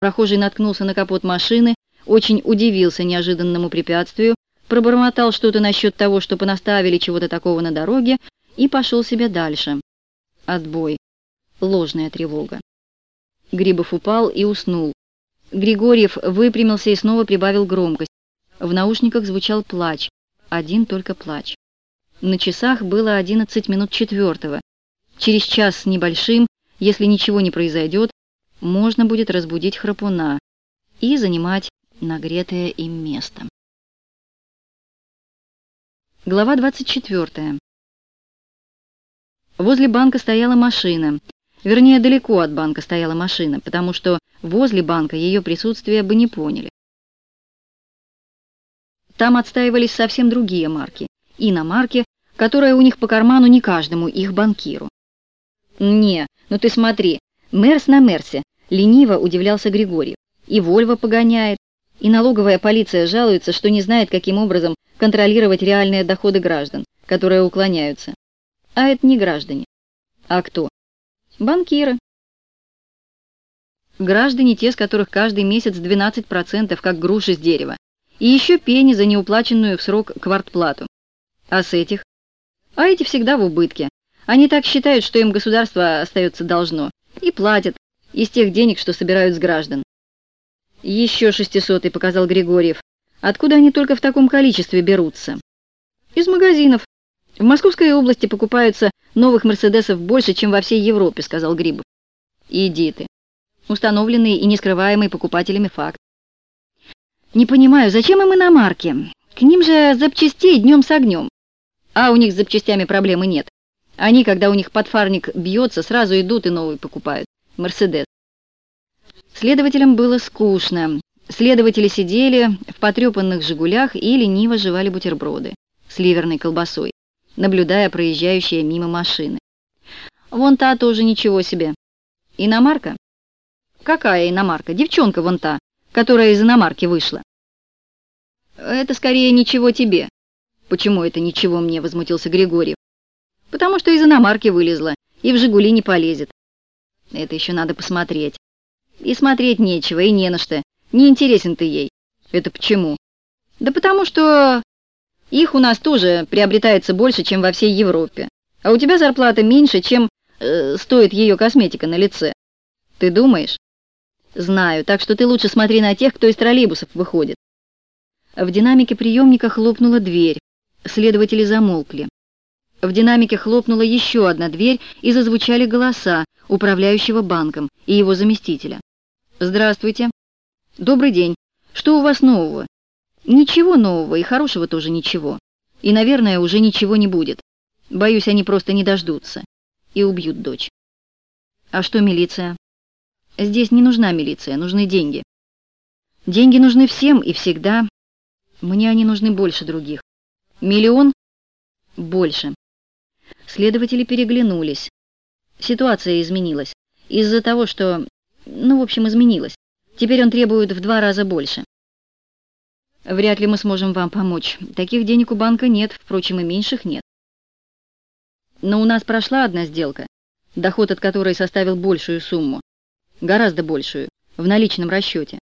Прохожий наткнулся на капот машины, очень удивился неожиданному препятствию, пробормотал что-то насчет того, что понаставили чего-то такого на дороге, и пошел себе дальше. Отбой. Ложная тревога. Грибов упал и уснул. Григорьев выпрямился и снова прибавил громкость. В наушниках звучал плач. Один только плач. На часах было одиннадцать минут четвертого. Через час с небольшим, если ничего не произойдет, можно будет разбудить храпуна и занимать нагретое им место. Глава 24. Возле банка стояла машина. Вернее, далеко от банка стояла машина, потому что возле банка ее присутствие бы не поняли. Там отстаивались совсем другие марки. Иномарки, которая у них по карману не каждому их банкиру. «Не, ну ты смотри, Мерс на Мерсе, Лениво удивлялся Григорий. И Вольво погоняет, и налоговая полиция жалуется, что не знает, каким образом контролировать реальные доходы граждан, которые уклоняются. А это не граждане. А кто? Банкиры. Граждане те, с которых каждый месяц 12% как груши с дерева. И еще пени за неуплаченную в срок квартплату. А с этих? А эти всегда в убытке. Они так считают, что им государство остается должно. И платят, из тех денег, что собирают с граждан. Еще шестисотый, показал Григорьев. Откуда они только в таком количестве берутся? Из магазинов. В Московской области покупаются новых «Мерседесов» больше, чем во всей Европе, сказал Грибов. Иди ты. Установленный и не скрываемый покупателями факт. Не понимаю, зачем им иномарки? К ним же запчастей днем с огнем. А у них с запчастями проблемы нет. Они, когда у них подфарник бьется, сразу идут и новый покупают. Мерседес. Следователям было скучно. Следователи сидели в потрепанных «Жигулях» и лениво жевали бутерброды с ливерной колбасой, наблюдая проезжающие мимо машины. Вон та тоже ничего себе. Иномарка? Какая иномарка? Девчонка вон та, которая из иномарки вышла. Это скорее ничего тебе. Почему это ничего мне, возмутился Григорьев. Потому что из иномарки вылезла и в «Жигули» не полезет. Это еще надо посмотреть. И смотреть нечего, и не на что. Не интересен ты ей. Это почему? Да потому что их у нас тоже приобретается больше, чем во всей Европе. А у тебя зарплата меньше, чем э, стоит ее косметика на лице. Ты думаешь? Знаю, так что ты лучше смотри на тех, кто из троллейбусов выходит. В динамике приемника хлопнула дверь. Следователи замолкли. В динамике хлопнула еще одна дверь, и зазвучали голоса управляющего банком и его заместителя. «Здравствуйте». «Добрый день. Что у вас нового?» «Ничего нового, и хорошего тоже ничего. И, наверное, уже ничего не будет. Боюсь, они просто не дождутся. И убьют дочь». «А что милиция?» «Здесь не нужна милиция, нужны деньги». «Деньги нужны всем и всегда. Мне они нужны больше других. Миллион?» «Больше». Следователи переглянулись. Ситуация изменилась. Из-за того, что... Ну, в общем, изменилась. Теперь он требует в два раза больше. Вряд ли мы сможем вам помочь. Таких денег у банка нет, впрочем, и меньших нет. Но у нас прошла одна сделка, доход от которой составил большую сумму. Гораздо большую, в наличном расчете.